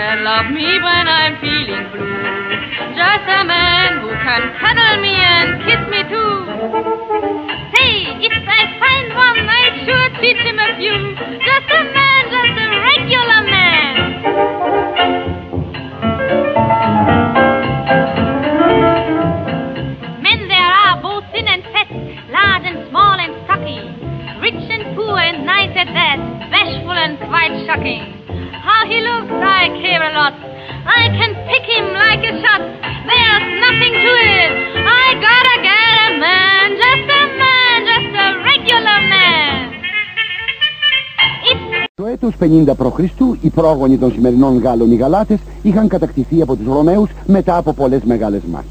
can love me when I'm feeling blue. Just a man who can cuddle me and kiss me too. Hey, if I find one, I'll sure teach him a few. Just a man, just a regular man. Men there are both thin and fat, large and small and stocky, rich and poor and nice at that, bashful and quite shocking. How he looks, I care a lot. I can pick him like a shot. There's nothing to it. I gotta get a man, just a man, just a regular man. It's Το έτος 50 π.Χ. οι πρόγονοι των σημερινών Γάλλων οι Γαλάτες είχαν κατακτηθεί από τους Ρωμαίους μετά από πολλές μεγάλες μάχες.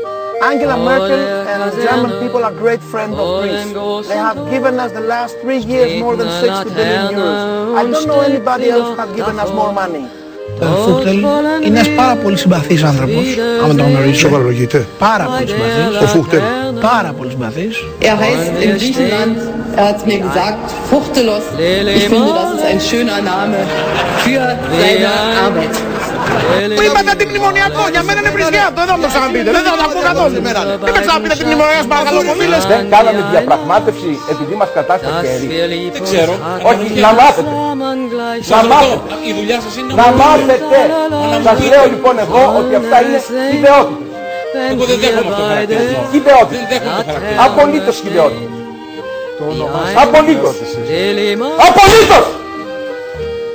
Angela Merkel and the German people are great friends of Greece. They have given us the last three years more than 60 billion euros. I don't know anybody else who have given us more money. Ο Φούχτελ είναι ένας πάρα πολύ συμπαθής άνθρωπος, άμα τον γνωρίζεις. Σοβαρολογείται. Πάρα πολύ συμπαθής. Ο Φούχτελ. Πάρα πολύ συμπαθής. Er heißt in Griechenland, er hat mir gesagt, Fuchtelos. Ich finde, das ist ein schöner Name für seine Arbeit. Που είπατε την μνημονιακό, για μένα είναι βρισκιάτο, δεν θα μου το ξαναπείτε, δεν θα το ακούω καθόλου. Δεν με ξαναπείτε την μνημονιακός, παρακαλώ πολύ. Δεν κάναμε διαπραγμάτευση επειδή μας κατάστασε χέρι. Δεν ξέρω. Όχι, να μάθετε. Να μάθετε. Η δουλειά σας είναι Να μάθετε. Σας λέω λοιπόν εγώ ότι αυτά είναι ιδεότητες. Εγώ δεν δέχομαι αυτό το χαρακτηρισμό. Δεν Ιδεότητες. δέχομαι το χαρακτηρισμό. Απολύτως ιδεότητες. Απολύτως. Απολύτως.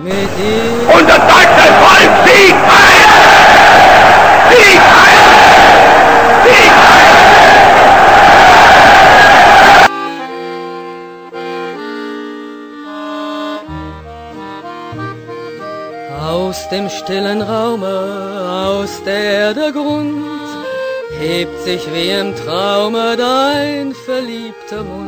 Mit ihm. Und das deutsche Volk siegt ein! Siegt ein! Siegt ein! Aus dem stillen Raume, aus der der Grund hebt sich wie im Traume dein verliebter Mund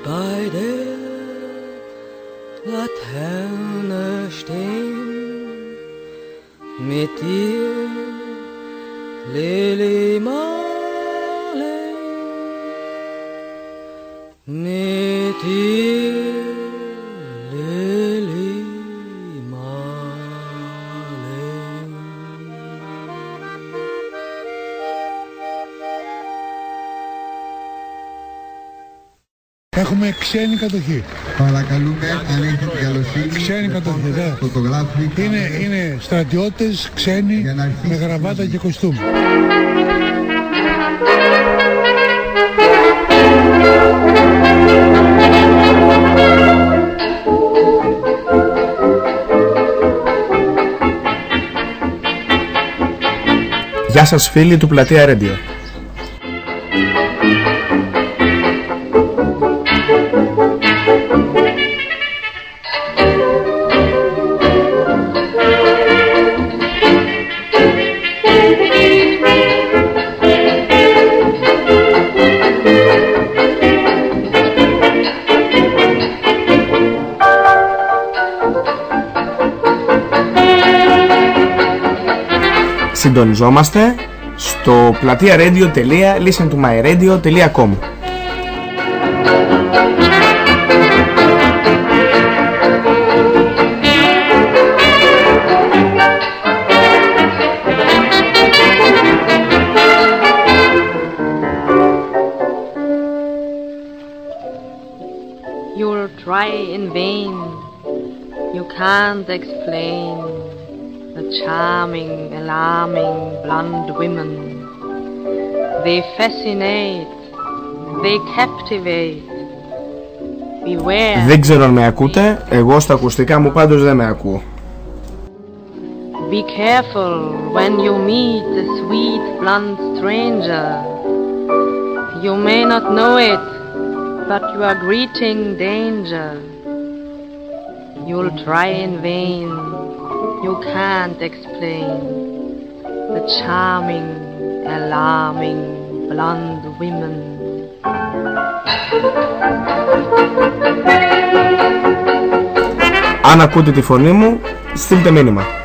Laterne stehen? Mit dir, Lili Marley, Έχουμε ξένη κατοχή. Παρακαλούμε, αν έχετε την καλοσύνη, Ξένη κατοχή, ναι. φωτογράφοι. Είναι, είναι στρατιώτες, ξένοι, με γραβάτα και κοστούμι. Γεια σας φίλοι του Πλατεία Radio. Συντονιζόμαστε στο πλατεία radio.listentomyradio.com You'll try in vain. You can't explain women. They fascinate, they captivate. Beware. Δεν ξέρω αν με ακούτε, εγώ στα ακουστικά μου πάντως δεν με ακούω. Be careful when you meet the sweet blonde stranger. You may not know it, but you are greeting danger. You'll try in vain, you can't explain The charming, alarming blonde women. Αν ακούτε τη φωνή μου, στείλτε μήνυμα.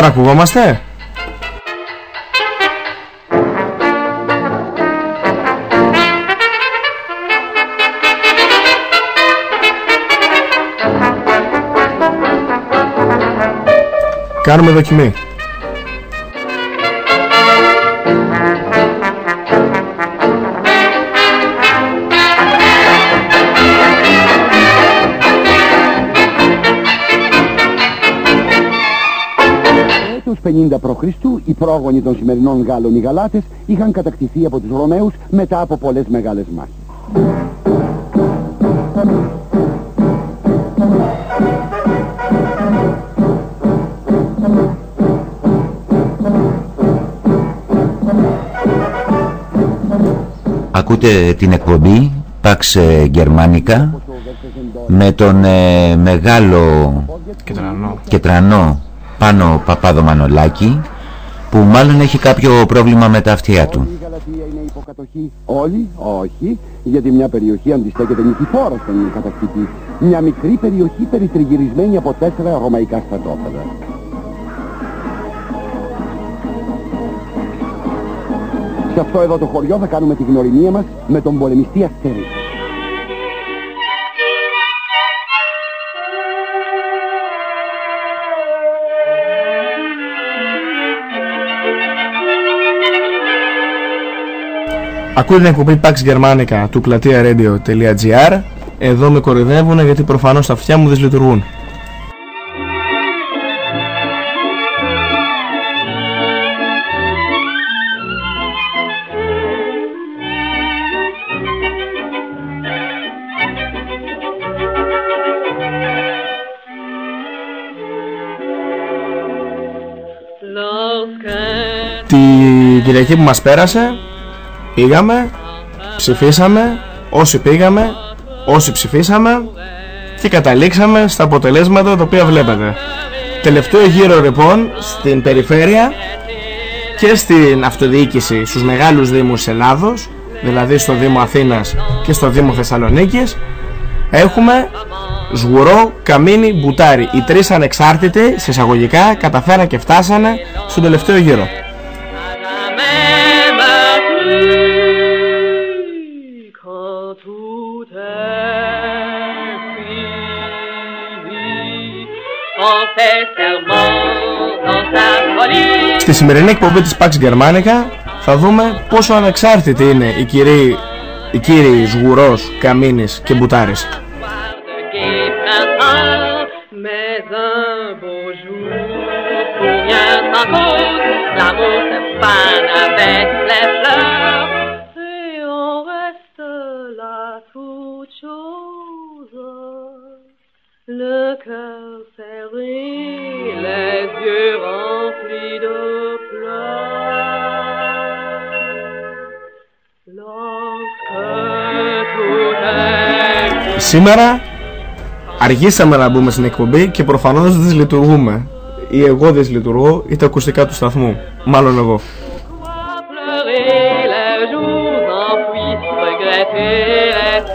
Τώρα ακουγόμαστε; Κάνουμε δοκιμή. 50 π.Χ. οι πρόγονοι των σημερινών Γάλλων οι Γαλάτες είχαν κατακτηθεί από τους Ρωμαίους μετά από πολλές μεγάλες μάχες. Ακούτε την εκπομπή Pax ε, Germanica με τον ε, μεγάλο Κετρανό. κετρανό πάνω Παπάδο Μανολάκη που μάλλον έχει κάποιο πρόβλημα με τα αυτιά του. Η Γαλατεία είναι υποκατοχή. Όλοι, όχι, γιατί μια περιοχή αντιστέκεται νικηφόρα στον κατακτητή. Μια μικρή περιοχή περιτριγυρισμένη από τέσσερα ρωμαϊκά στρατόπεδα. Σε αυτό εδώ το χωριό θα κάνουμε τη γνωριμία μας με τον πολεμιστή Αστερή. Ακούτε την εκπομπή Pax Germanica του πλατεία radio.gr Εδώ με κορυδεύουν γιατί προφανώς τα αυτιά μου δεν λειτουργούν. Τη Κυριακή που μας πέρασε πήγαμε, ψηφίσαμε, όσοι πήγαμε, όσοι ψηφίσαμε και καταλήξαμε στα αποτελέσματα τα οποία βλέπετε. Τελευταίο γύρο λοιπόν στην περιφέρεια και στην αυτοδιοίκηση στους μεγάλους δήμους Ελλάδος, δηλαδή στο Δήμο Αθήνας και στο Δήμο Θεσσαλονίκης, έχουμε Σγουρό, Καμίνη, Μπουτάρι. Οι τρεις ανεξάρτητοι, σε εισαγωγικά, καταφέραν και φτάσανε στον τελευταίο γύρο. Στη σημερινή εκπομπή της Pax Germanica θα δούμε πόσο ανεξάρτητοι είναι οι κύριοι, οι κύριοι Σγουρός, Καμίνης και Μπουτάρης. Le cœur serré, les yeux remplis de pleurs. Lorsque tout est Σήμερα αργήσαμε να μπούμε στην εκπομπή και προφανώς δεν λειτουργούμε. Ή εγώ δεν λειτουργώ ή τα ακουστικά του σταθμού. Μάλλον εγώ.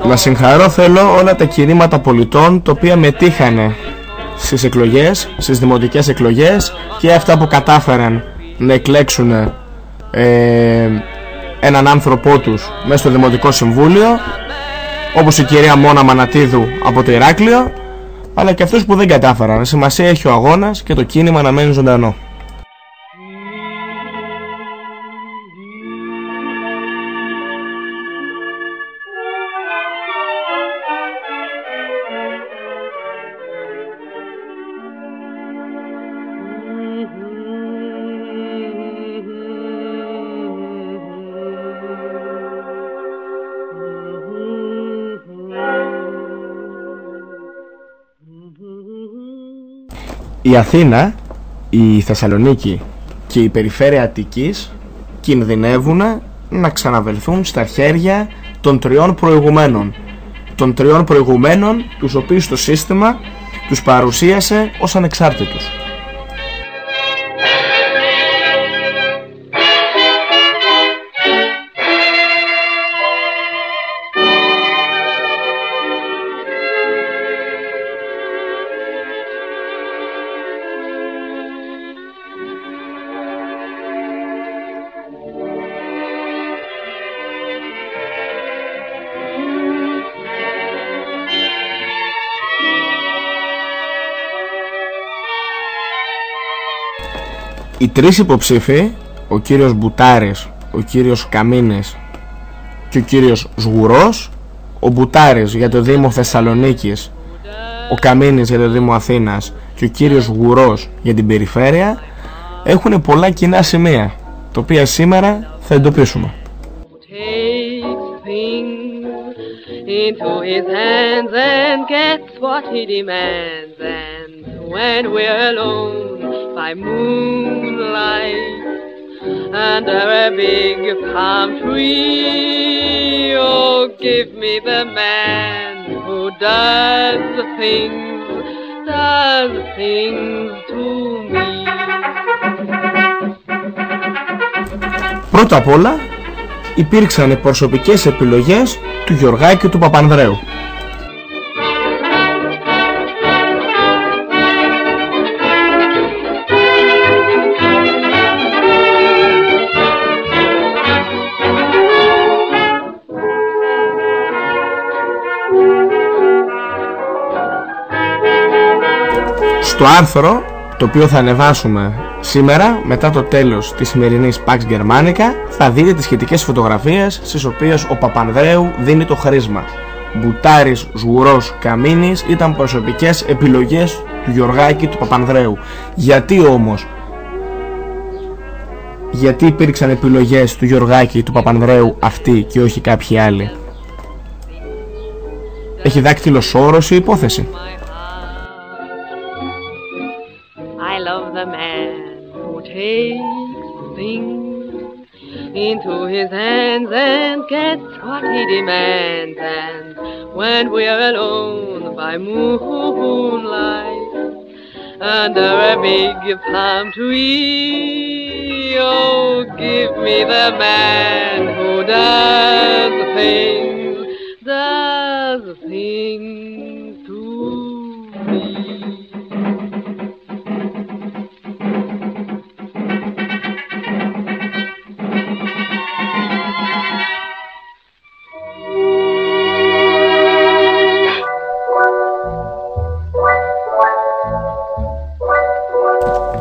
Να συγχαρώ θέλω όλα τα κινήματα πολιτών τα οποία μετήχανε στις εκλογές, στις δημοτικές εκλογές και αυτά που κατάφεραν να εκλέξουν ε, έναν άνθρωπό τους μέσα στο Δημοτικό Συμβούλιο όπως η κυρία Μόνα Μανατίδου από το Ηράκλειο αλλά και αυτούς που δεν κατάφεραν. Σημασία έχει ο αγώνας και το κίνημα να μένει ζωντανό. Η Αθήνα, η Θεσσαλονίκη και η περιφέρεια Αττικής κινδυνεύουν να ξαναβελθούν στα χέρια των τριών προηγουμένων. Των τριών προηγουμένων τους οποίους το σύστημα τους παρουσίασε ως ανεξάρτητους. Οι τρεις υποψήφοι, ο κύριος Μπουτάρης, ο κύριος Καμίνης και ο κύριος Σγουρός, ο Μπουτάρης για το Δήμο Θεσσαλονίκης, ο Καμίνης για το Δήμο Αθήνας και ο κύριος Γουρός για την περιφέρεια έχουν πολλά κοινά σημεία, τα οποία σήμερα θα εντοπίσουμε. takes things into his hands and gets what he demands. And when we're alone by moonlight under a big palm tree, oh, give me the man who does things, does things to me. Πρώτα απ' όλα υπήρξαν οι προσωπικές επιλογές του Γιωργάκη και του Παπανδρέου. Στο άρθρο το οποίο θα ανεβάσουμε σήμερα μετά το τέλος της σημερινής Pax Germanica θα δείτε τις σχετικές φωτογραφίες στις οποίες ο Παπανδρέου δίνει το χρήσμα. Μπουτάρης, Σγουρός, Καμίνης ήταν προσωπικές επιλογές του Γιωργάκη του Παπανδρέου. Γιατί όμως γιατί υπήρξαν επιλογές του Γιωργάκη του Παπανδρέου αυτοί και όχι κάποιοι άλλοι; Έχει δάκτυλο σώρος η υπόθεση. Into his hands and gets what he demands. And when we're alone by moonlight under a big palm tree, oh, give me the man who does things, does things to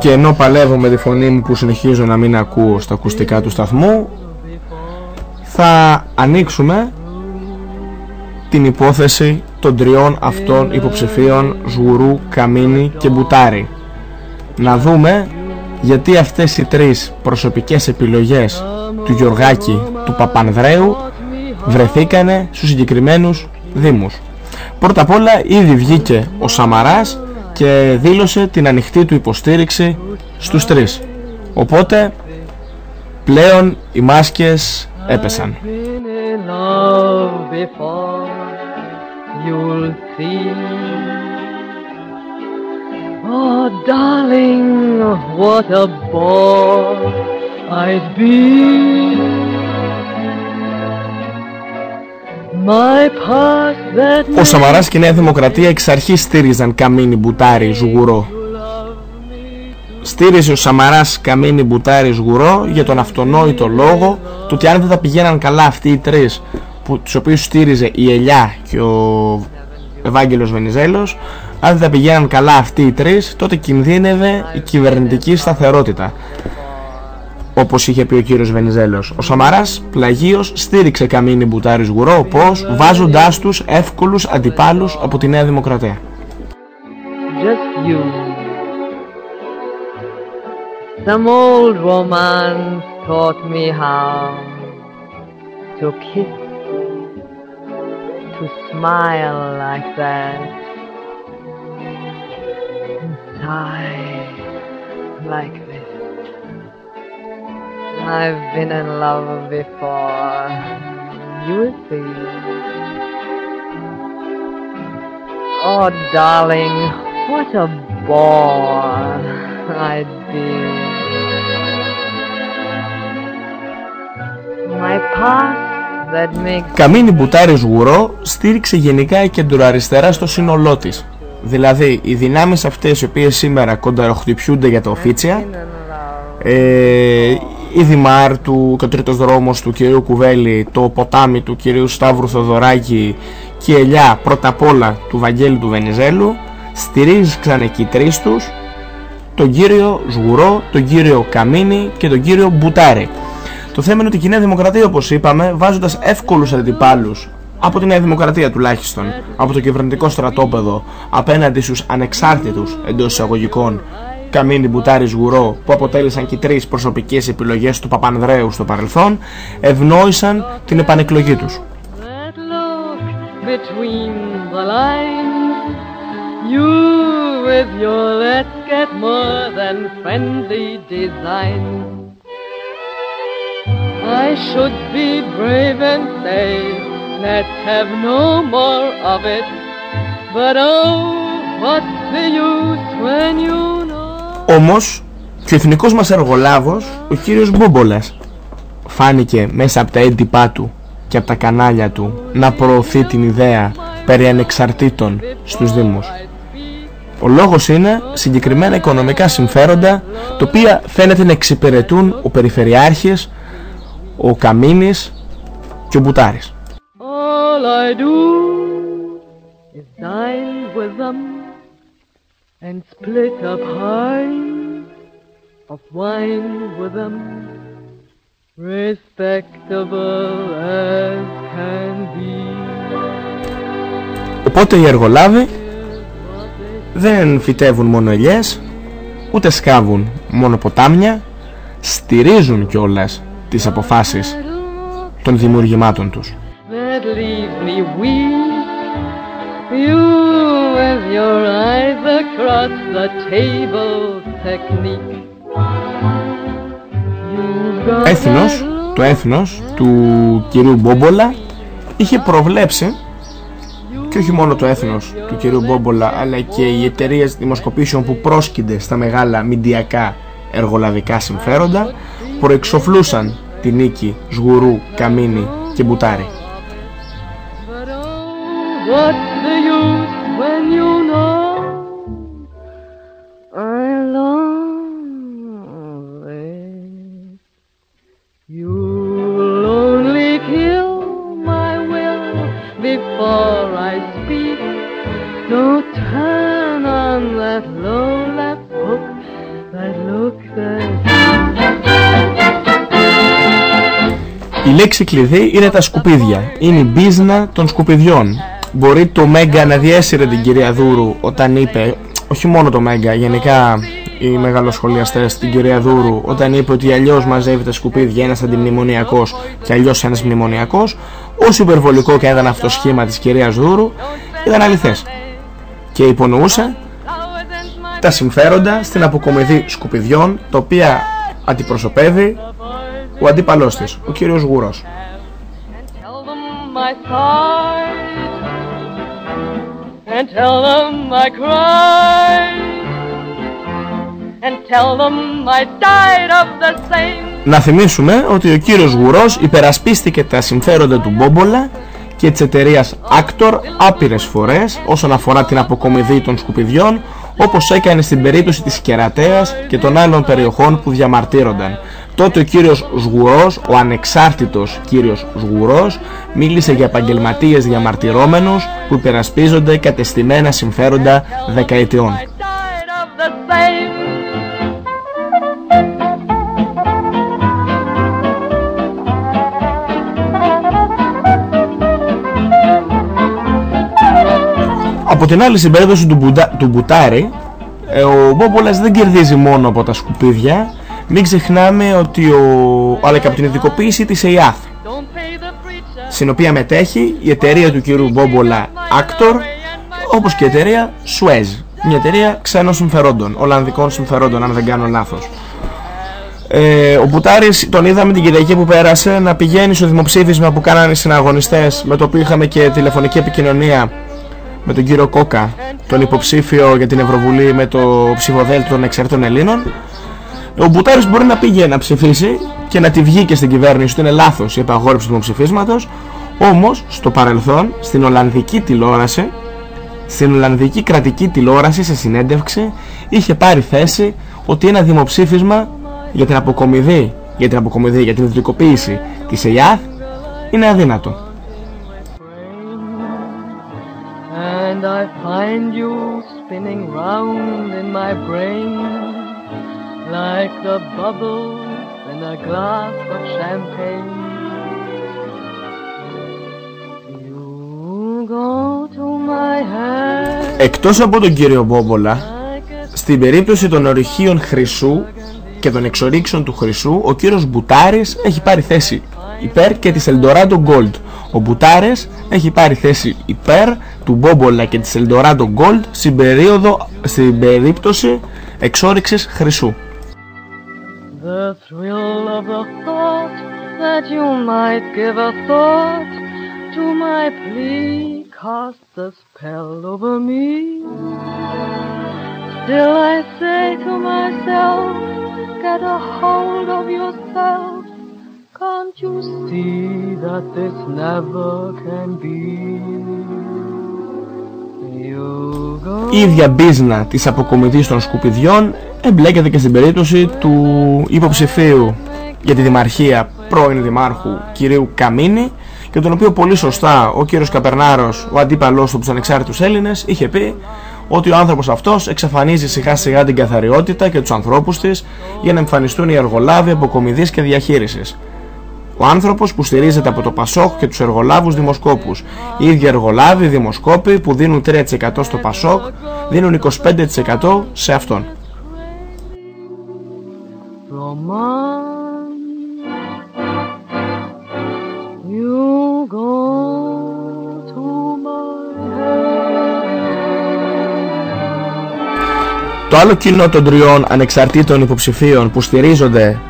Και ενώ παλεύω με τη φωνή μου που συνεχίζω να μην ακούω στα ακουστικά του σταθμού θα ανοίξουμε την υπόθεση των τριών αυτών υποψηφίων Σγουρού, Καμίνη και Μπουτάρη. Να δούμε γιατί αυτές οι τρεις προσωπικές επιλογές του Γιωργάκη του Παπανδρέου βρεθήκανε στους συγκεκριμένους δήμους. Πρώτα απ' όλα ήδη βγήκε ο Σαμαράς και δήλωσε την ανοιχτή του υποστήριξη στους τρεις. Οπότε πλέον οι μάσκες έπεσαν. been in love before, you'll see. Oh, darling, what a bore I'd be. Ο Σαμαράς και η Νέα Δημοκρατία εξ αρχής στήριζαν Καμίνη, Μπουτάρη, Ζουγουρό. Στήριζε ο Σαμαράς Καμίνη, Μπουτάρη, Ζουγουρό για τον αυτονόητο λόγο του ότι αν δεν θα πηγαίναν καλά αυτοί οι τρεις που, τους οποίους στήριζε η Ελιά και ο Ευάγγελος Βενιζέλος αν δεν θα πηγαίναν καλά αυτοί οι τρεις τότε κινδύνευε η κυβερνητική σταθερότητα όπως είχε πει ο κύριος Βενιζέλος. Ο Σαμαράς πλαγίως στήριξε Καμίνη Μπουτάρης Ζγουρό πως βάζοντάς τους εύκολους αντιπάλους από τη Νέα Δημοκρατία. just you. Some old romance taught me how to kiss, to smile like that, and sigh like this. I've been in love before, you will see. Oh, darling, what a bore I'd be. My past that makes Καμίνη Μπουτάρης Ζγουρό στήριξε γενικά η κεντροαριστερά στο σύνολό της. Δηλαδή, οι δυνάμεις αυτές οι οποίες σήμερα κονταροχτυπιούνται για τα οφίτσια, ε, η Δημάρ του και ο τρίτος δρόμος του κυρίου Κουβέλη, το ποτάμι του κυρίου Σταύρου Θοδωράκη και η ελιά πρώτα απ' όλα του Βαγγέλη του Βενιζέλου, στηρίζαν εκεί οι τρεις τους τον κύριο Σγουρό, τον κύριο Καμίνη και τον κύριο Μπουτάρη. Το θέμα είναι ότι η Νέα Δημοκρατία, όπως είπαμε, βάζοντας εύκολους αντιπάλους από τη Νέα Δημοκρατία τουλάχιστον, από το κυβερνητικό στρατόπεδο, απέναντι στους ανεξάρτητους εντός εισαγωγικών καμίνη Μπουτάρης Γουρό, που αποτέλεσαν και τρεις προσωπικές επιλογές του Παπανδρέου στο παρελθόν, ευνόησαν την επανεκλογή τους. Όμως, και ο εθνικός μας εργολάβος, ο κύριος Μπόμπολας, φάνηκε μέσα από τα έντυπά του και από τα κανάλια του να προωθεί την ιδέα περί ανεξαρτήτων στους Δήμους. Ο λόγος είναι συγκεκριμένα οικονομικά συμφέροντα τα οποία φαίνεται να εξυπηρετούν ο Περιφερειάρχης, ο Καμίνης και ο Μπουτάρης. All I do is dine with them and split a pint of wine with them, respectable as can be. Οπότε οι εργολάβοι δεν φυτεύουν μόνο ελιές, ούτε σκάβουν μόνο ποτάμια, στηρίζουν κιόλας τις αποφάσεις των δημιουργημάτων τους. that leaves me weak. You with your eyes across the table technique. You've got Έθνος, το έθνος του κυρίου Μπόμπολα είχε προβλέψει και όχι μόνο το έθνος του κυρίου Μπόμπολα αλλά και οι εταιρείες δημοσκοπήσεων που πρόσκυνται στα μεγάλα μηντιακά εργολαβικά συμφέροντα προεξοφλούσαν τη νίκη Σγουρού, Καμίνη και Μπουτάρη. Η λέξη κλειδί είναι τα σκουπίδια. Είναι η μπίζνα των σκουπιδιών. Μπορεί το Μέγκα να διέσυρε την κυρία Δούρου όταν είπε, όχι μόνο το Μέγκα, γενικά οι μεγαλοσχολιαστές την κυρία Δούρου, όταν είπε ότι αλλιώς μαζεύει τα σκουπίδια ένας αντιμνημονιακός και αλλιώς ένας μνημονιακός, όσο υπερβολικό και ήταν αυτό το σχήμα της κυρίας Δούρου, ήταν αληθές. Και υπονοούσε τα συμφέροντα στην αποκομιδή σκουπιδιών, τα οποία αντιπροσωπεύει ο αντίπαλός της, ο κύριος Γουρός. Tell them my side and tell them I cried and tell them I died of the same. Να θυμίσουμε ότι ο κύριος Γουρός υπερασπίστηκε τα συμφέροντα του Μπόμπολα και της εταιρείας Actor άπειρες φορές όσον αφορά την αποκομιδή των σκουπιδιών όπως έκανε στην περίπτωση της Κερατέας και των άλλων περιοχών που διαμαρτύρονταν. Τότε ο κύριος Σγουρός, ο ανεξάρτητος κύριος Σγουρός, μίλησε για επαγγελματίες διαμαρτυρόμενους που υπερασπίζονται κατεστημένα συμφέροντα δεκαετιών. Died of the same. Από την άλλη στην περίπτωση του, Μπουντά, του Μπουτάρη ε, ο Μπόμπολας δεν κερδίζει μόνο από τα σκουπίδια μην ξεχνάμε ότι ο, αλλά και από την ειδικοποίηση της ΕΙΑΘ στην οποία μετέχει η εταιρεία του κυρίου Μπόμπολα Actor όπως και η εταιρεία Suez μια εταιρεία ξένων συμφερόντων, Ολλανδικών συμφερόντων αν δεν κάνω λάθος ε, ο Μπουτάρης τον είδαμε την Κυριακή που πέρασε να πηγαίνει στο δημοψήφισμα που κάνανε οι συναγωνιστές με το οποίο είχαμε και τηλεφωνική επικοινωνία με τον κύριο Κόκα, τον υποψήφιο για την Ευρωβουλή με το ψηφοδέλτιο των εξαιρετών Ελλήνων. Ο Μπουτάρης μπορεί να πήγε να ψηφίσει και να τη βγει και στην κυβέρνηση ότι είναι λάθος η επαγόρευση του δημοψηφίσματος. Όμως, στο παρελθόν, στην Ολλανδική τηλεόραση, στην Ολλανδική κρατική τηλεόραση σε συνέντευξη, είχε πάρει θέση ότι ένα δημοψήφισμα για την αποκομιδή, για την αποκομιδή, για την ιδιωτικοποίηση της ΕΙΑΘ είναι αδύνατο. And I find you spinning round in my brain like the bubbles in a glass of champagne. You go to my head. Εκτός από τον κύριο Μπόμπολα, στην περίπτωση των ορυχείων χρυσού και των εξορίξεων του χρυσού, ο κύριος Μπουτάρης έχει πάρει θέση υπέρ και της Eldorado Gold. Ο Μπουτάρης έχει πάρει θέση υπέρ του Μπόμπολα και της Eldorado Gold στην, περίοδο, στην περίπτωση εξόριξης χρυσού. The thrill of the thought that you might give a thought to my plea casts a spell over me. Still I say to myself, get a hold of yourself Can't you see that this never can be? You go Η ίδια μπίζνα της αποκομιδής των σκουπιδιών εμπλέκεται και στην περίπτωση του υποψηφίου για τη δημαρχία πρώην δημάρχου κυρίου Καμίνη και τον οποίο πολύ σωστά ο κύριος Καπερνάρος, ο αντίπαλός του τους ανεξάρτητους Έλληνες, είχε πει ότι ο άνθρωπος αυτός εξαφανίζει σιγά σιγά την καθαριότητα και τους ανθρώπους της για να εμφανιστούν οι εργολάβοι αποκομιδής και διαχείρισης. Ο άνθρωπος που στηρίζεται από το Πασόκ και τους εργολάβους δημοσκόπους. Οι ίδιοι εργολάβοι δημοσκόποι που δίνουν 3% στο Πασόκ δίνουν 25% σε αυτόν. romance. You go to my Το άλλο κοινό των τριών ανεξαρτήτων υποψηφίων που στηρίζονται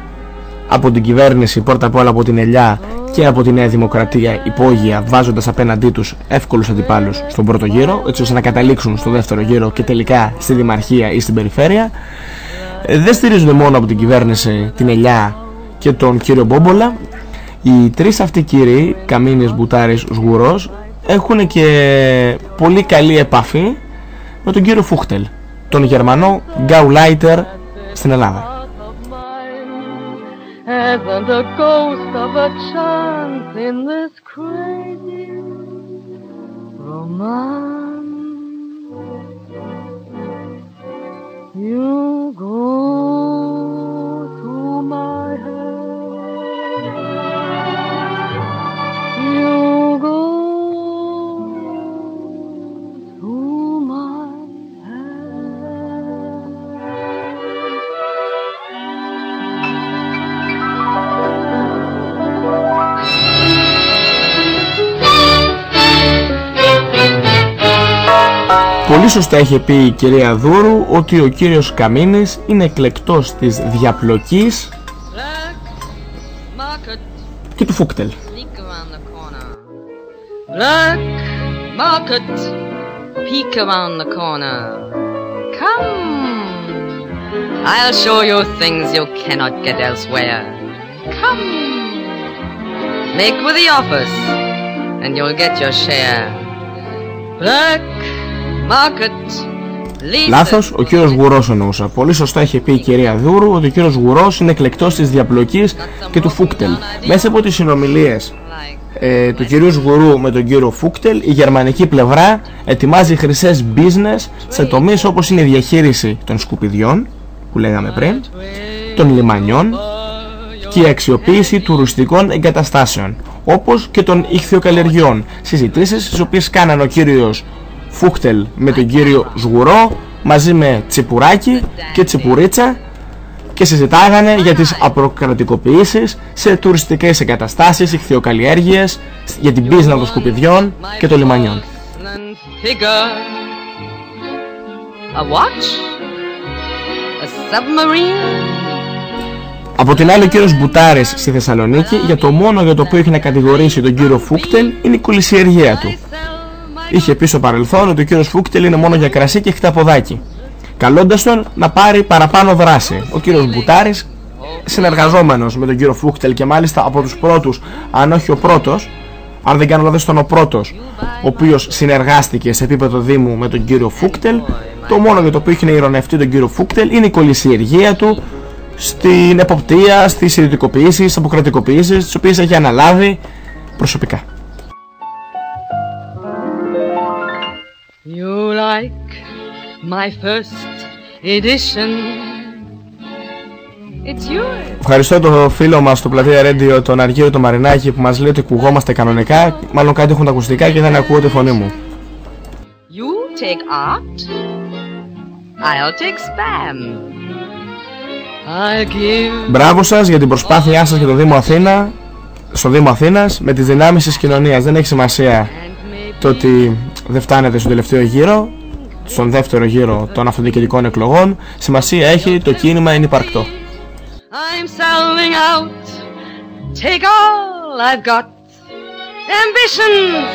από την κυβέρνηση πρώτα απ' όλα από την Ελιά και από τη Νέα Δημοκρατία υπόγεια βάζοντας απέναντί τους εύκολους αντιπάλους στον πρώτο γύρο έτσι ώστε να καταλήξουν στο δεύτερο γύρο και τελικά στη Δημαρχία ή στην Περιφέρεια. Ε, δεν στηρίζονται μόνο από την κυβέρνηση την Ελιά και τον κύριο Μπόμπολα. Οι τρεις αυτοί κύριοι Καμίνης, Μπουτάρης, Σγουρός έχουν και πολύ καλή επαφή με τον κύριο Φούχτελ τον Γερμανό Γκάουλάιτερ στην Ελλάδα Hasn't a ghost of a chance in this crazy romance. You go σωστά είχε πει η κυρία Δούρου ότι ο κύριος Καμίνης είναι εκλεκτός της διαπλοκής και του Φούκτελ. Black market, peek around the corner. Come, I'll show you things you cannot get elsewhere. Come, make with the office, and you'll get your share. Black market, leave Λάθος, ο κύριος Σγουρός εννοούσα. Πολύ σωστά είχε πει η κυρία Δούρου ότι ο κύριος Σγουρός είναι εκλεκτός της διαπλοκής και του Φούκτελ. Μέσα από τις συνομιλίες ε, του κυρίου Σγουρού με τον κύριο Φούκτελ η γερμανική πλευρά ετοιμάζει χρυσές business σε τομείς όπως είναι η διαχείριση των σκουπιδιών που λέγαμε πριν, των λιμανιών και η αξιοποίηση τουριστικών εγκαταστάσεων όπως και των ηχθειοκαλλιεργειών συζητήσεις στις οποίες κάνανε ο κύριος Φούκτελ με τον κύριο Σγουρό μαζί με Τσιπουράκη και Τσιπουρίτσα και συζητάγανε για τις αποκρατικοποιήσεις σε τουριστικές εγκαταστάσεις, ηχθειοκαλλιέργειες, για την πίσνα των σκουπιδιών και των λιμανιών. figure. A watch? A submarine? Από την άλλη ο κύριος Μπουτάρης στη Θεσσαλονίκη για το μόνο για το οποίο έχει να κατηγορήσει τον κύριο Φούκτελ είναι η κωλυσιεργία του. Είχε πει στο παρελθόν ότι ο κύριος Φούκτελ είναι μόνο για κρασί και χταποδάκι. Καλώντας τον να πάρει παραπάνω δράση. Ο κύριος Μπουτάρης συνεργαζόμενος με τον κύριο Φούκτελ και μάλιστα από τους πρώτους, αν όχι ο πρώτος, αν δεν κάνω λάθος ήταν ο πρώτος, ο οποίος συνεργάστηκε σε επίπεδο Δήμου με τον κύριο Φούκτελ, το μόνο για το οποίο έχει να ηρωνευτεί τον κύριο Φούκτελ είναι η κολυσιεργία του στην εποπτεία, στις ιδιωτικοποιήσεις, στις αποκρατικοποιήσεις, τις οποίες έχει αναλάβει προσωπικά. You like my first edition. It's yours. Ευχαριστώ τον φίλο μας στο πλατεία Radio, τον Αργύριο τον Μαρινάκη που μας λέει ότι ακουγόμαστε κανονικά, μάλλον κάτι έχουν τα ακουστικά και δεν ακούω τη φωνή μου. You take art? I'll take spam. I'll give Μπράβο σας για την προσπάθειά σας για το Δήμο Αθήνα, στο Δήμο Αθήνας με τις δυνάμεις της κοινωνίας. Δεν έχει σημασία το ότι δεν φτάνετε στον τελευταίο γύρο, στον δεύτερο γύρο των αυτοδιοικητικών εκλογών. Σημασία έχει το κίνημα είναι υπαρκτό. I'm selling out. Take all I've got. Ambitions,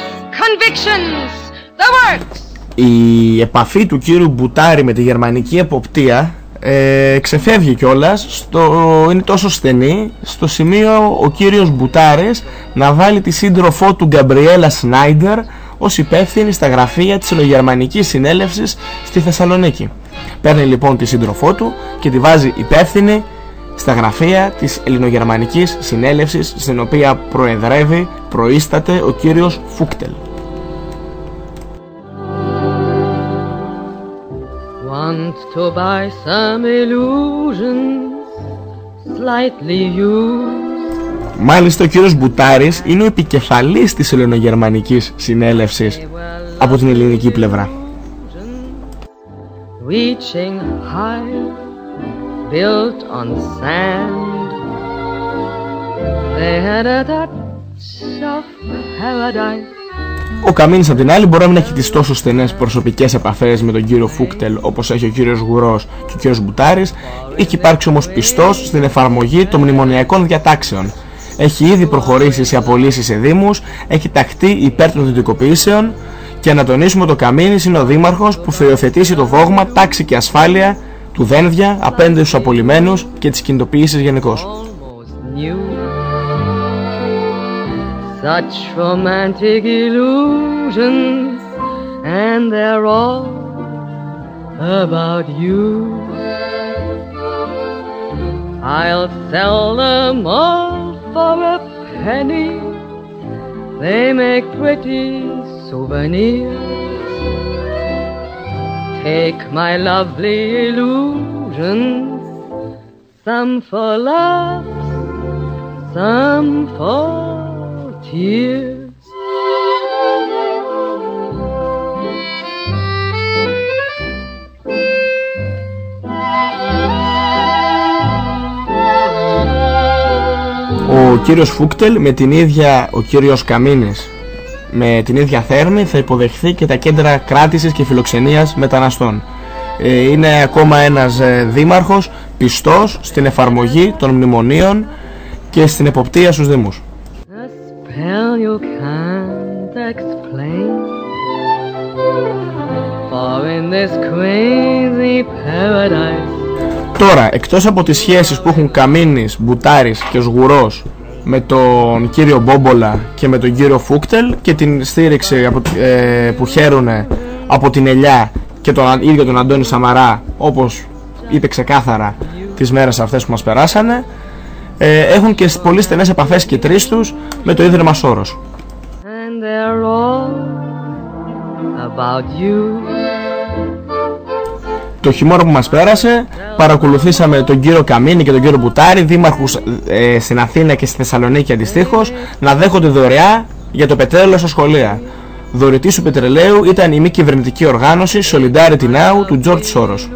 convictions, the works. Η επαφή του κύριου Μπουτάρη με τη γερμανική εποπτεία ε, ξεφεύγει κιόλας, είναι τόσο στενή, στο σημείο ο κύριος Μπουτάρης να βάλει τη σύντροφό του Γκαμπριέλα Σνάιντερ ως υπεύθυνη στα γραφεία της Ελληνογερμανικής Συνέλευσης στη Θεσσαλονίκη. Παίρνει λοιπόν τη σύντροφό του και τη βάζει υπεύθυνη στα γραφεία της Ελληνογερμανικής Συνέλευσης στην οποία προεδρεύει, προείσταται ο κύριος Φούκτελ. Want to buy some illusions, slightly used. Μάλιστα ο κύριος Μπουτάρης είναι ο επικεφαλής της Ελληνογερμανικής Συνέλευσης από την ελληνική πλευρά. Reaching high, built on sand. They had a touch of paradise. Ο Καμίνης απ' την άλλη μπορεί να μην έχει τις τόσο στενές προσωπικές επαφές με τον κύριο Φούκτελ όπως έχει ο κύριος Γουρός και ο κύριος Μπουτάρης έχει υπάρξει όμως πιστός στην εφαρμογή των μνημονιακών διατάξεων. Έχει ήδη προχωρήσει σε απολύσεις σε δήμους, έχει ταχθεί υπέρ των δυτικοποιήσεων και να τονίσουμε ότι ο Καμίνης είναι ο δήμαρχος που θα υιοθετήσει το δόγμα τάξη και ασφάλεια του Δένδια απέναντι στους απολυμένους και τις κινητοποιήσεις γενικώς. Such romantic illusions, and they're all about you. I'll sell them all for a penny. They make pretty souvenirs. Take my lovely illusions, some for love, some for tears. Ο κύριος Φούκτελ με την ίδια, ο κύριος Καμίνης με την ίδια θέρμη θα υποδεχθεί και τα κέντρα κράτησης και φιλοξενίας μεταναστών. Ε, είναι ακόμα ένας ε, δήμαρχος πιστός στην εφαρμογή των μνημονίων και στην εποπτεία στους δήμους. Spell you can't explain. For in this crazy paradise Τώρα, εκτός από τις σχέσεις που έχουν Καμίνης, Μπουτάρης και Σγουρός με τον κύριο Μπόμπολα και με τον κύριο Φούκτελ και την στήριξη από, ε, που χαίρουν από την Ελιά και τον ίδιο τον Αντώνη Σαμαρά όπως είπε ξεκάθαρα τις μέρες αυτές που μας περάσανε ε, έχουν και πολύ στενές επαφές και τρεις τους με το Ίδρυμα Σόρος. and they're all about you. Το χειμώνα που μας πέρασε παρακολουθήσαμε τον κύριο Καμίνη και τον κύριο Μπουτάρη, δήμαρχους ε, στην Αθήνα και στη Θεσσαλονίκη αντιστοίχως, να δέχονται δωρεά για το πετρέλαιο στα σχολεία. Δωρητής του πετρελαίου ήταν η μη κυβερνητική οργάνωση Solidarity Now του George Soros.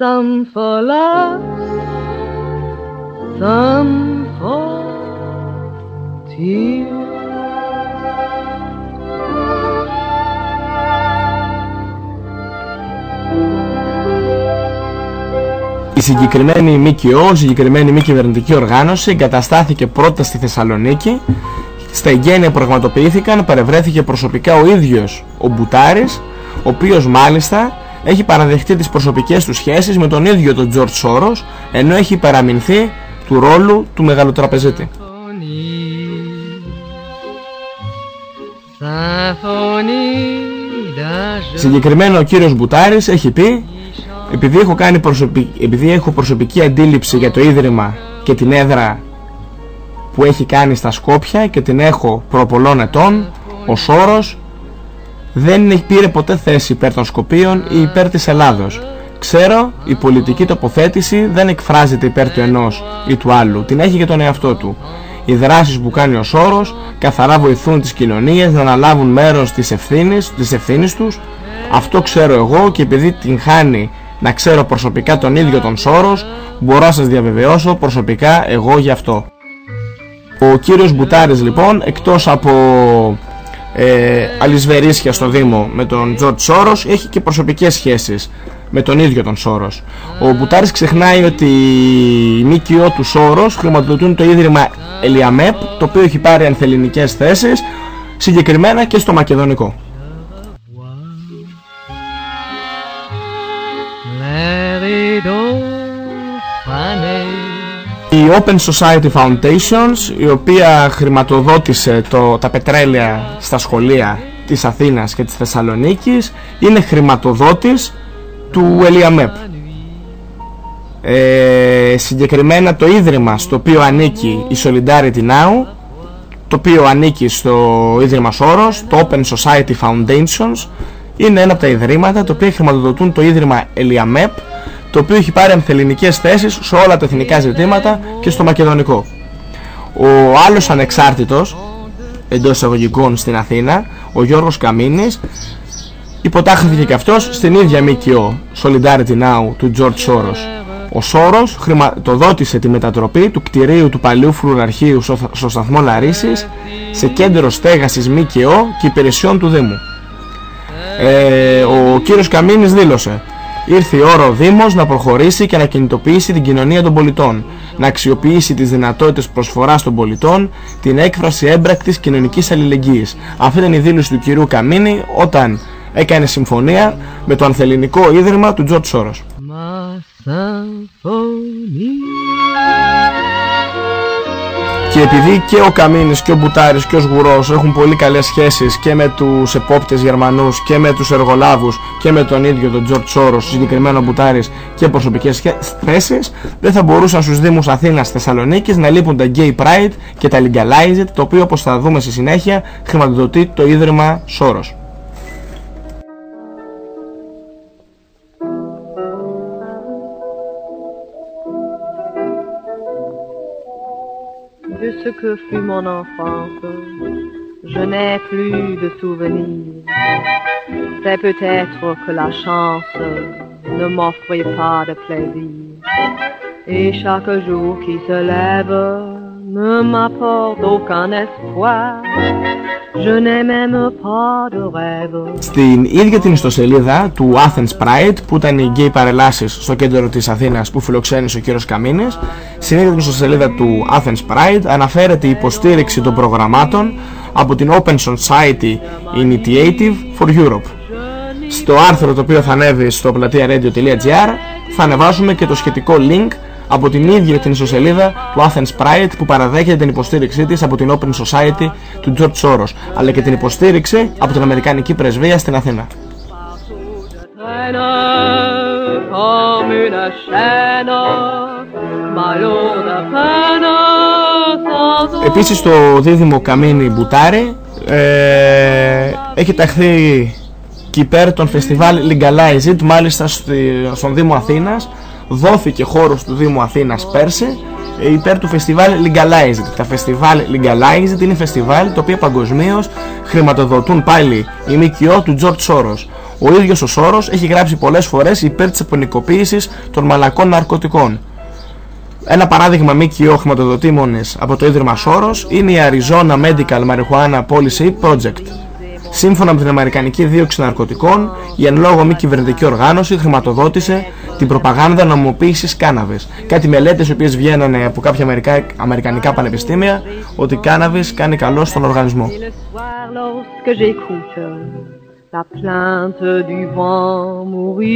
Some for love, some for tears. Συγκεκριμένη ΜΚΟ, η συγκεκριμένη μη κυβερνητική οργάνωση εγκαταστάθηκε πρώτα στη Θεσσαλονίκη. Στα εγγένεια που πραγματοποιήθηκαν παρευρέθηκε προσωπικά ο ίδιος ο Μπουτάρης, ο οποίος μάλιστα έχει παραδεχτεί τις προσωπικές του σχέσεις με τον ίδιο τον Τζορτ Σόρος, ενώ έχει παραμεινθεί του ρόλου του μεγαλοτραπεζίτη. Συγκεκριμένα ο κύριος Μπουτάρης έχει πει επειδή έχω, κάνει προσωπική, επειδή έχω προσωπική αντίληψη για το Ίδρυμα και την έδρα που έχει κάνει στα Σκόπια και την έχω προ πολλών ετών, ο Σόρος δεν πήρε ποτέ θέση υπέρ των Σκοπίων ή υπέρ της Ελλάδος. Ξέρω, η πολιτική τοποθέτηση δεν εκφράζεται υπέρ του ενός ή του άλλου, την έχει για τον εαυτό του. Οι δράσεις που κάνει ο Σόρος καθαρά βοηθούν τις κοινωνίες να αναλάβουν μέρος της ευθύνης, της ευθύνης τους. Αυτό ξέρω εγώ και επειδή τυγχάνει να ξέρω προσωπικά τον ίδιο τον Σόρος, μπορώ να σας διαβεβαιώσω προσωπικά εγώ γι' αυτό. Ο κύριος Μπουτάρης λοιπόν, εκτός από ε, αλυσβερίσια στο Δήμο με τον Τζορτ Σόρος, έχει και προσωπικές σχέσεις με τον ίδιο τον Σόρος. Ο Μπουτάρης ξεχνάει ότι οι ΜΚΟ του Σόρος χρηματοδοτούν το Ίδρυμα Ελιαμέπ, το οποίο έχει πάρει ανθελληνικές θέσεις, συγκεκριμένα και στο Μακεδονικό. Open Society Foundations η οποία χρηματοδότησε το, τα πετρέλαια στα σχολεία της Αθήνας και της Θεσσαλονίκης είναι χρηματοδότης του ΕΛΙΑΜΕΠ ε, συγκεκριμένα το ίδρυμα στο οποίο ανήκει η Solidarity Now το οποίο ανήκει στο ίδρυμα Σόρος το Open Society Foundations είναι ένα από τα ιδρύματα τα οποία χρηματοδοτούν το ίδρυμα ΕΛΙΑΜΕΠ το οποίο έχει πάρει αμφιελληνικές θέσεις σε όλα τα εθνικά ζητήματα και στο μακεδονικό. Ο άλλος ανεξάρτητος, εντός εισαγωγικών στην Αθήνα, ο Γιώργος Καμίνης, υποτάχθηκε και αυτός στην ίδια ΜΚΟ Solidarity Now του George Soros. Ο Σόρος χρηματοδότησε τη μετατροπή του κτηρίου του παλιού φρουραρχείου στο σταθμό Λαρίσης σε κέντρο στέγασης ΜΚΟ και υπηρεσιών του Δήμου. Ε, ο κύριος Καμίνης δήλωσε Ήρθε η ώρα ο Δήμος να προχωρήσει και να κινητοποιήσει την κοινωνία των πολιτών, να αξιοποιήσει τις δυνατότητες προσφοράς των πολιτών, την έκφραση έμπρακτης κοινωνικής αλληλεγγύης. Αυτή ήταν η δήλωση του κυρίου Καμίνη όταν έκανε συμφωνία με το Ανθεληνικό Ίδρυμα του Τζορτ Σόρος. Και επειδή και ο Καμίνης και ο Μπουτάρης και ο Σγουρός έχουν πολύ καλές σχέσεις και με τους επόπτες Γερμανούς και με τους εργολάβους και με τον ίδιο τον Τζορτ Σόρος, συγκεκριμένο Μπουτάρης και προσωπικές θέσεις, δεν θα μπορούσαν στους Δήμους Αθήνας Θεσσαλονίκης να λείπουν τα Gay Pride και τα Legalized, το οποίο όπως θα δούμε στη συνέχεια χρηματοδοτεί το Ίδρυμα Σόρος. Que fut mon enfance, je n'ai plus de souvenirs. C'est peut-être que la chance ne m'offrait pas de plaisir. Et chaque jour qui se lève ne m'apporte aucun espoir. Στην ίδια την ιστοσελίδα του Athens Pride που ήταν οι γκέι παρελάσεις στο κέντρο της Αθήνας που φιλοξένησε ο κύριος Καμίνης στην ίδια την ιστοσελίδα του Athens Pride αναφέρεται η υποστήριξη των προγραμμάτων από την Open Society Initiative for Europe στο άρθρο το οποίο θα ανέβει στο πλατεία radio.gr θα ανεβάσουμε και το σχετικό link από την ίδια την ισοσελίδα του Athens Pride που παραδέχεται την υποστήριξή της από την Open Society του George Soros αλλά και την υποστήριξη από την Αμερικανική Πρεσβεία στην Αθήνα. Επίσης το δίδυμο Καμίνι Μπουτάρι ε, έχει ταχθεί και υπέρ των φεστιβάλ Legalize It μάλιστα στον Δήμο Αθήνας δόθηκε χώρος του Δήμου Αθήνας πέρσι υπέρ του φεστιβάλ Legalized. Τα φεστιβάλ Legalized είναι φεστιβάλ τα οποία παγκοσμίως χρηματοδοτούν πάλι η ΜΚΟ του George Soros. Ο ίδιος ο Σόρος έχει γράψει πολλές φορές υπέρ της απονικοποίησης των μαλακών ναρκωτικών. Ένα παράδειγμα ΜΚΟ χρηματοδοτήμονες από το Ίδρυμα Σόρος είναι η Arizona Medical Marijuana Policy Project. Σύμφωνα με την Αμερικανική Δίωξη Ναρκωτικών, η εν λόγω μη κυβερνητική οργάνωση χρηματοδότησε την προπαγάνδα νομοποίησης κάναβης. Κάτι μελέτες οι οποίες βγαίνανε από κάποια αμερικα... αμερικανικά πανεπιστήμια ότι η κάναβης κάνει καλό στον οργανισμό.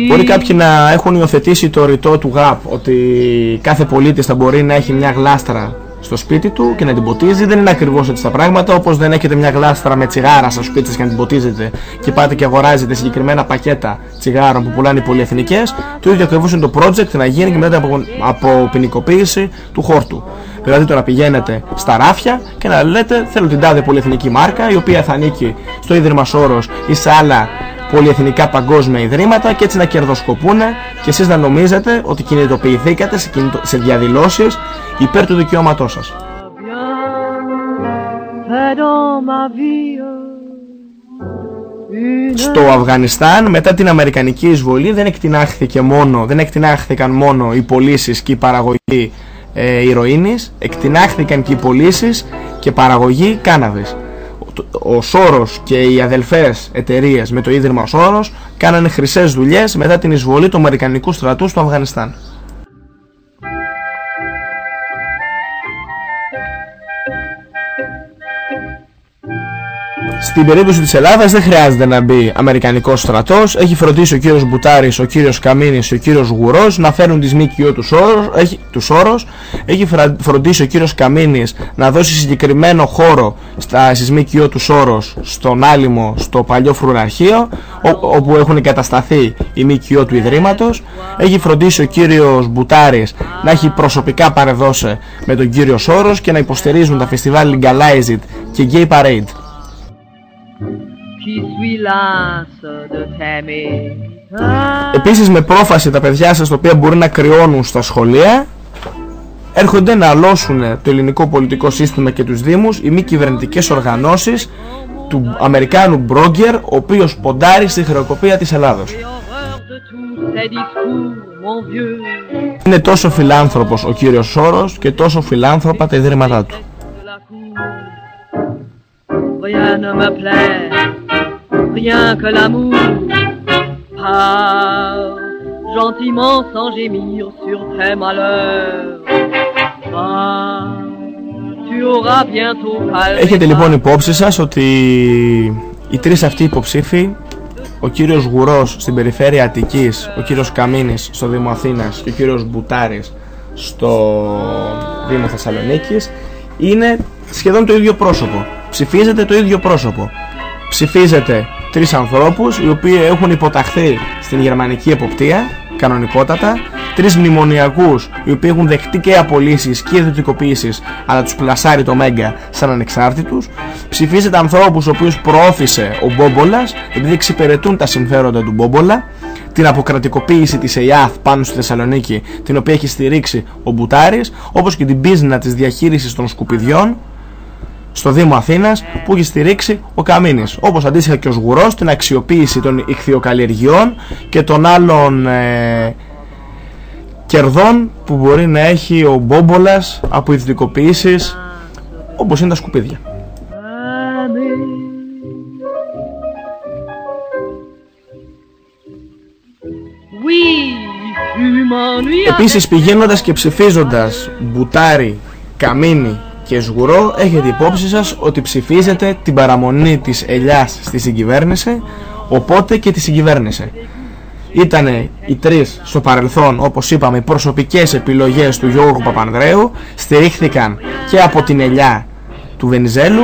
Μπορεί κάποιοι να έχουν υιοθετήσει το ρητό του ΓΑΠ ότι κάθε πολίτης θα μπορεί να έχει μια γλάστρα στο σπίτι του και να την ποτίζει. Δεν είναι ακριβώς έτσι τα πράγματα. Όπως δεν έχετε μια γλάστρα με τσιγάρα στο σπίτι σας και να την ποτίζετε και πάτε και αγοράζετε συγκεκριμένα πακέτα τσιγάρων που πουλάνε οι πολυεθνικές, το ίδιο ακριβώς είναι το project να γίνει και μετά από, από ποινικοποίηση του χόρτου. Δηλαδή το να πηγαίνετε στα ράφια και να λέτε θέλω την τάδε πολυεθνική μάρκα η οποία θα ανήκει στο Ίδρυμα Σόρος ή σε άλλα πολυεθνικά παγκόσμια ιδρύματα και έτσι να κερδοσκοπούν και εσείς να νομίζετε ότι κινητοποιηθήκατε σε, κινητο... σε διαδηλώσεις υπέρ του δικαιώματός σας. Στο Αφγανιστάν μετά την Αμερικανική εισβολή δεν εκτινάχθηκε μόνο, δεν εκτινάχθηκαν μόνο οι πωλήσεις και η παραγωγή ε, ηρωίνης, εκτινάχθηκαν και οι πωλήσεις και παραγωγή κάναβης ο Σόρος και οι αδελφές εταιρείες με το Ίδρυμα Σόρος κάνανε χρυσές δουλειές μετά την εισβολή του Αμερικανικού στρατού στο Αφγανιστάν. Στην περίπτωση της Ελλάδας δεν χρειάζεται να μπει Αμερικανικός στρατός. Έχει φροντίσει ο κύριος Μπουτάρης, ο κύριος Καμίνης και ο κύριος Γουρός να φέρουν τις ΜΚΟ τους όρους. Έχει, τους όρους. έχει φροντίσει ο κύριος Καμίνης να δώσει συγκεκριμένο χώρο στα, στις ΜΚΟ τους όρους στον Άλυμο, στο παλιό φρουραρχείο όπου έχουν εγκατασταθεί οι ΜΚΟ του Ιδρύματος. Έχει φροντίσει ο κύριος Μπουτάρης να έχει προσωπικά παρεδώσει με τον κύριο Σόρος και να υποστηρίζουν τα φεστιβάλ Legalize It και Gay Parade. Επίσης με πρόφαση τα παιδιά σας τα οποία μπορεί να κρυώνουν στα σχολεία έρχονται να αλώσουν το ελληνικό πολιτικό σύστημα και τους δήμους οι μη κυβερνητικές οργανώσεις του Αμερικάνου Μπρόγκερ ο οποίος ποντάρει στη χρεοκοπία της Ελλάδος. Είναι τόσο φιλάνθρωπος ο κύριος Σόρος και τόσο φιλάνθρωπα τα ιδρύματά του. Rien ne me plaît, rien que l'amour. Pars gentiment sans gémir sur tes malheurs. tu auras bientôt Έχετε λοιπόν υπόψη σας ότι οι τρεις αυτοί υποψήφοι ο κύριος Γουρός στην περιφέρεια Αττικής, ο κύριος Καμίνης στο Δήμο Αθήνας και ο κύριος Μπουτάρης στο Δήμο Θεσσαλονίκης είναι σχεδόν το ίδιο πρόσωπο ψηφίζεται το ίδιο πρόσωπο. Ψηφίζεται τρεις ανθρώπους οι οποίοι έχουν υποταχθεί στην γερμανική εποπτεία, κανονικότατα, τρεις μνημονιακούς οι οποίοι έχουν δεχτεί και απολύσεις και ιδιωτικοποίησεις αλλά τους πλασάρει το Μέγκα σαν ανεξάρτητους ψηφίζεται ανθρώπους ο οποίους προώθησε ο Μπόμπολας επειδή εξυπηρετούν τα συμφέροντα του Μπόμπολα την αποκρατικοποίηση της ΕΙΑΘ πάνω στη Θεσσαλονίκη την οποία έχει στηρίξει ο Μπουτάρης όπως και την πίσνα της διαχείρισης των σκουπιδιών στο Δήμο Αθήνας που έχει στηρίξει ο Καμίνης όπως αντίστοιχα και ο Σγουρός την αξιοποίηση των ηχθειοκαλλιεργειών και των άλλων ε, κερδών που μπορεί να έχει ο Μπόμπολας από ιδιωτικοποιήσεις όπως είναι τα σκουπίδια. Επίσης πηγαίνοντας και ψηφίζοντας Μπουτάρι, Καμίνη και σγουρό έχετε υπόψη σας ότι ψηφίζετε την παραμονή της ελιάς στη συγκυβέρνηση οπότε και τη συγκυβέρνηση. Ήτανε οι τρεις στο παρελθόν όπως είπαμε οι προσωπικές επιλογές του Γιώργου Παπανδρέου στηρίχθηκαν και από την ελιά του Βενιζέλου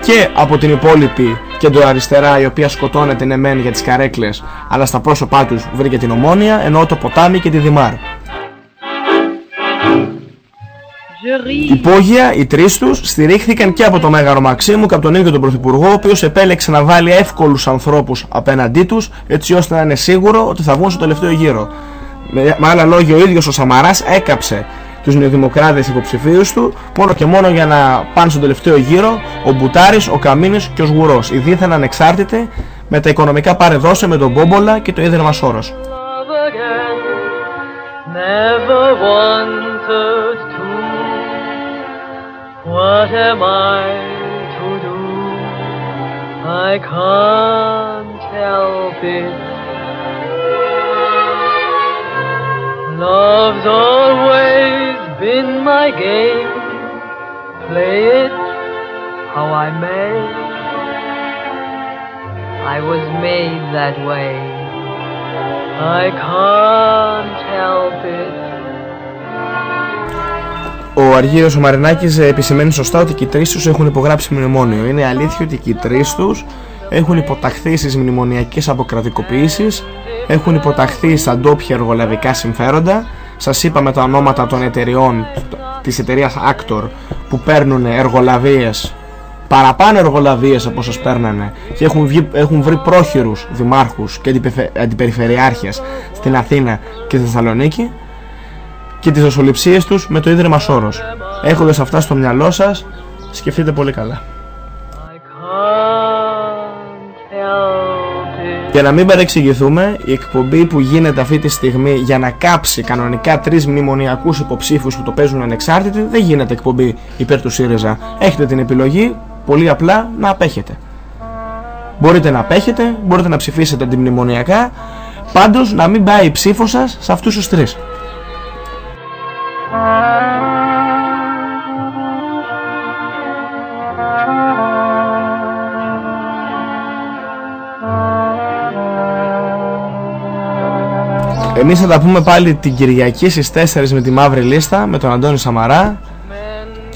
και από την υπόλοιπη κεντροαριστερά η οποία σκοτώνεται ναι μεν για τις καρέκλες αλλά στα πρόσωπά τους βρήκε την ομόνια ενώ το ποτάμι και τη Δημάρ. Υπόγεια, οι τρεις τους στηρίχθηκαν και από το Μέγαρο Μαξίμου και από τον ίδιο τον Πρωθυπουργό, ο οποίος επέλεξε να βάλει εύκολους ανθρώπους απέναντί τους, έτσι ώστε να είναι σίγουρο ότι θα βγουν στο τελευταίο γύρο. Με, με άλλα λόγια, ο ίδιος ο Σαμαράς έκαψε τους νεοδημοκράτες υποψηφίους του, μόνο και μόνο για να πάνε στο τελευταίο γύρο ο Μπουτάρης, ο Καμίνης και ο Σγουρός. Οι δίθεν ανεξάρτητοι με τα οικονομικά παρεδώσε με τον Μπόμπολα και το ίδρυμα Σόρος. What am I to do? I can't help it. Love's always been my game. Play it how I may. I was made that way. I can't help it. Ο Αργύρος ο Μαρινάκης επισημαίνει σωστά ότι και οι τρεις τους έχουν υπογράψει μνημόνιο. Είναι αλήθεια ότι και οι τρεις τους έχουν υποταχθεί στις μνημονιακές αποκρατικοποιήσεις, έχουν υποταχθεί στα ντόπια εργολαβικά συμφέροντα. Σας είπαμε τα ονόματα των εταιριών της εταιρείας Actor που παίρνουν εργολαβίες παραπάνω εργολαβίες από όσες παίρνανε και έχουν, βγει, έχουν βρει πρόχειρους δημάρχους και αντιπεριφερειάρχες στην Αθήνα και στη Θεσσαλονίκη και τις δοσοληψίες τους με το Ίδρυμα Σόρος. Έχοντας αυτά στο μυαλό σας, σκεφτείτε πολύ καλά. Για να μην παρεξηγηθούμε, η εκπομπή που γίνεται αυτή τη στιγμή για να κάψει κανονικά τρεις μνημονιακούς υποψήφους που το παίζουν ανεξάρτητοι, δεν γίνεται εκπομπή υπέρ του ΣΥΡΙΖΑ. Έχετε την επιλογή, πολύ απλά, να απέχετε. Μπορείτε να απέχετε, μπορείτε να ψηφίσετε αντιμνημονιακά, πάντως να μην πάει η ψήφος σας σε αυτούς τους τρεις. Εμείς θα τα πούμε πάλι την Κυριακή στις 4 με τη Μαύρη Λίστα με τον Αντώνη Σαμαρά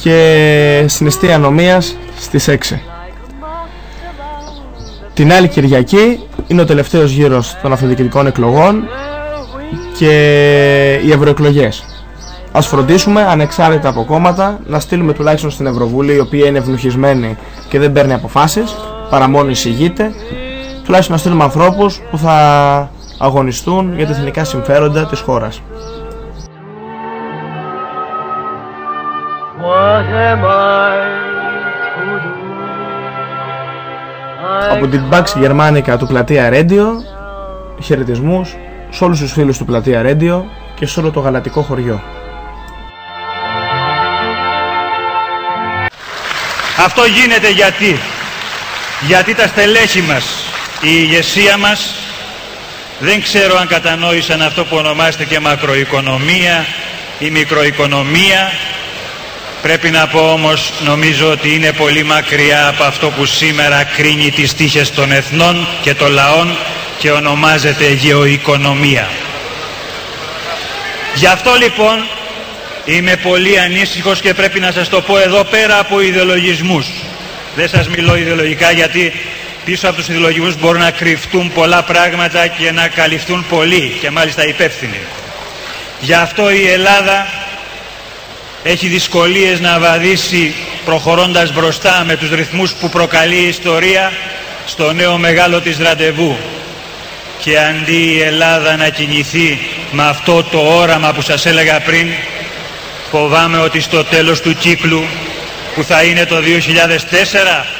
και στην Εστία Νομίας στις 6. Την άλλη Κυριακή είναι ο τελευταίος γύρος των αυτοδιοικητικών εκλογών και οι ευρωεκλογές. Ας φροντίσουμε ανεξάρτητα από κόμματα να στείλουμε τουλάχιστον στην Ευρωβουλή η οποία είναι ευνουχισμένη και δεν παίρνει αποφάσεις παρά μόνο εισηγείται τουλάχιστον να στείλουμε ανθρώπους που θα αγωνιστούν για τα εθνικά συμφέροντα της χώρας. Από την Pax Γερμανικά του Πλατεία Radio χαιρετισμούς σε όλους τους φίλους του Πλατεία Radio και σε όλο το γαλατικό χωριό. Αυτό γίνεται γιατί γιατί τα στελέχη μας η ηγεσία μας δεν ξέρω αν κατανόησαν αυτό που ονομάζεται και μακροοικονομία ή μικροοικονομία. Πρέπει να πω όμως νομίζω ότι είναι πολύ μακριά από αυτό που σήμερα κρίνει τις τύχες των εθνών και των λαών και ονομάζεται γεωοικονομία. Γι' αυτό λοιπόν είμαι πολύ ανήσυχος και πρέπει να σας το πω εδώ πέρα από ιδεολογισμούς. Δεν σας μιλώ ιδεολογικά γιατί πίσω από τους ιδεολογικούς μπορούν να κρυφτούν πολλά πράγματα και να καλυφθούν πολλοί και μάλιστα υπεύθυνοι. Γι' αυτό η Ελλάδα έχει δυσκολίες να βαδίσει προχωρώντας μπροστά με τους ρυθμούς που προκαλεί η ιστορία στο νέο μεγάλο της ραντεβού. Και αντί η Ελλάδα να κινηθεί με αυτό το όραμα που σας έλεγα πριν, φοβάμαι ότι στο τέλος του κύκλου που θα είναι το 2004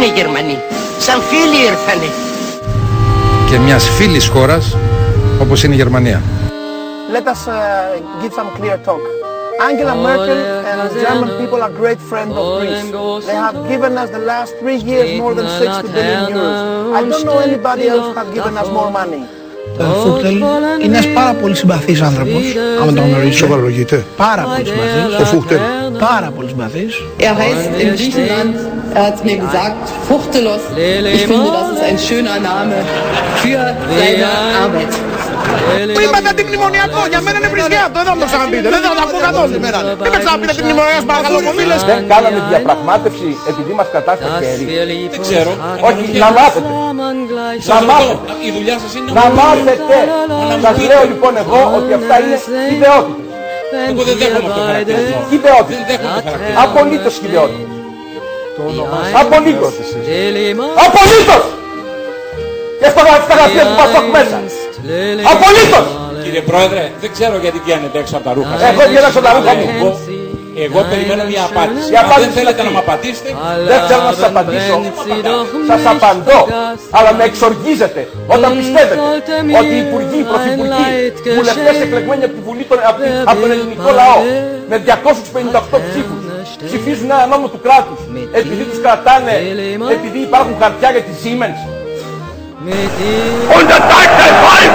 Μας αγαπάνε οι Γερμανοί. Σαν φίλοι ήρθανε. Και μιας φίλης χώρας όπως είναι η Γερμανία. Let us uh, give some clear talk. Angela Merkel and the German people are great friends of Greece. They have given us the last three years more than 60 billion euros. I don't know anybody else who have given us more money. Ο Φούχτελ είναι ένας πάρα πολύ συμπαθής άνθρωπος, άμα τον γνωρίζεις. Σοβαρολογείται. Πάρα πολύ συμπαθής. Ο Φούχτελ. Πάρα πολύ συμπαθής. Er heißt in Griechenland, er hat mir gesagt, Fuchtelos. Ich finde, das ist ein schöner Name für seine Arbeit. Που είπατε την μνημονιακό, για μένα είναι βρισκιάτο, δεν θα μου το ξαναπείτε, δεν θα το ακούω καθόλου. Δεν με ξαναπείτε την μνημονιακό, παρακαλώ πολύ. Δεν κάναμε διαπραγμάτευση επειδή μας κατάστασε χέρι. Δεν ξέρω. Όχι, να μάθετε. Να μάθετε. Η δουλειά σας είναι Να μάθετε. Σας λέω λοιπόν εγώ ότι αυτά είναι ιδεότητες. Εγώ δεν δέχομαι αυτό το χαρακτηρισμό. Ιδεότητες. Δεν δέχομαι το χαρακτηρισμό. Απολύτως ιδεότητες. Απολύτως. Απολύτως. Και στο στα γραφεία του Πασόκ μέσα. Απολύτως. Κύριε Πρόεδρε, δεν ξέρω γιατί βγαίνετε έξω από τα ρούχα σας. Εγώ βγαίνω από τα ρούχα μου. Εγώ, εγώ περιμένω μια απάντηση. Η Αν απάντηση δεν θέλετε είναι να μου απαντήσετε, Δεν θέλω να σας απαντήσω. Σας απαντώ. Αλλά με εξοργίζετε όταν πιστεύετε ότι οι υπουργοί, οι πρωθυπουργοί, βουλευτές εκλεγμένοι από, τη Βουλή, των- από, τη- από τον ελληνικό λαό με 258 ψήφους ψηφίζουν ένα νόμο του κράτους επειδή τους κρατάνε, επειδή υπάρχουν χαρτιά για τη Siemens. Und das sagt das Volk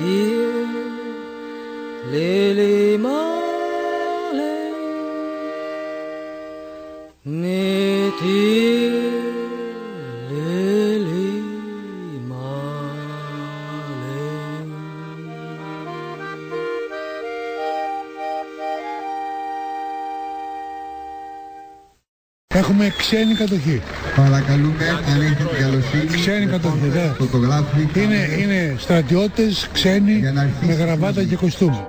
Give Έχουμε ξένη κατοχή. Παρακαλούμε αν έχετε την καλοσύνη. Ξένη κατοχή, δε. Φωτογράφοι. Είναι, είναι στρατιώτες ξένοι με γραβάτα και κοστούμι.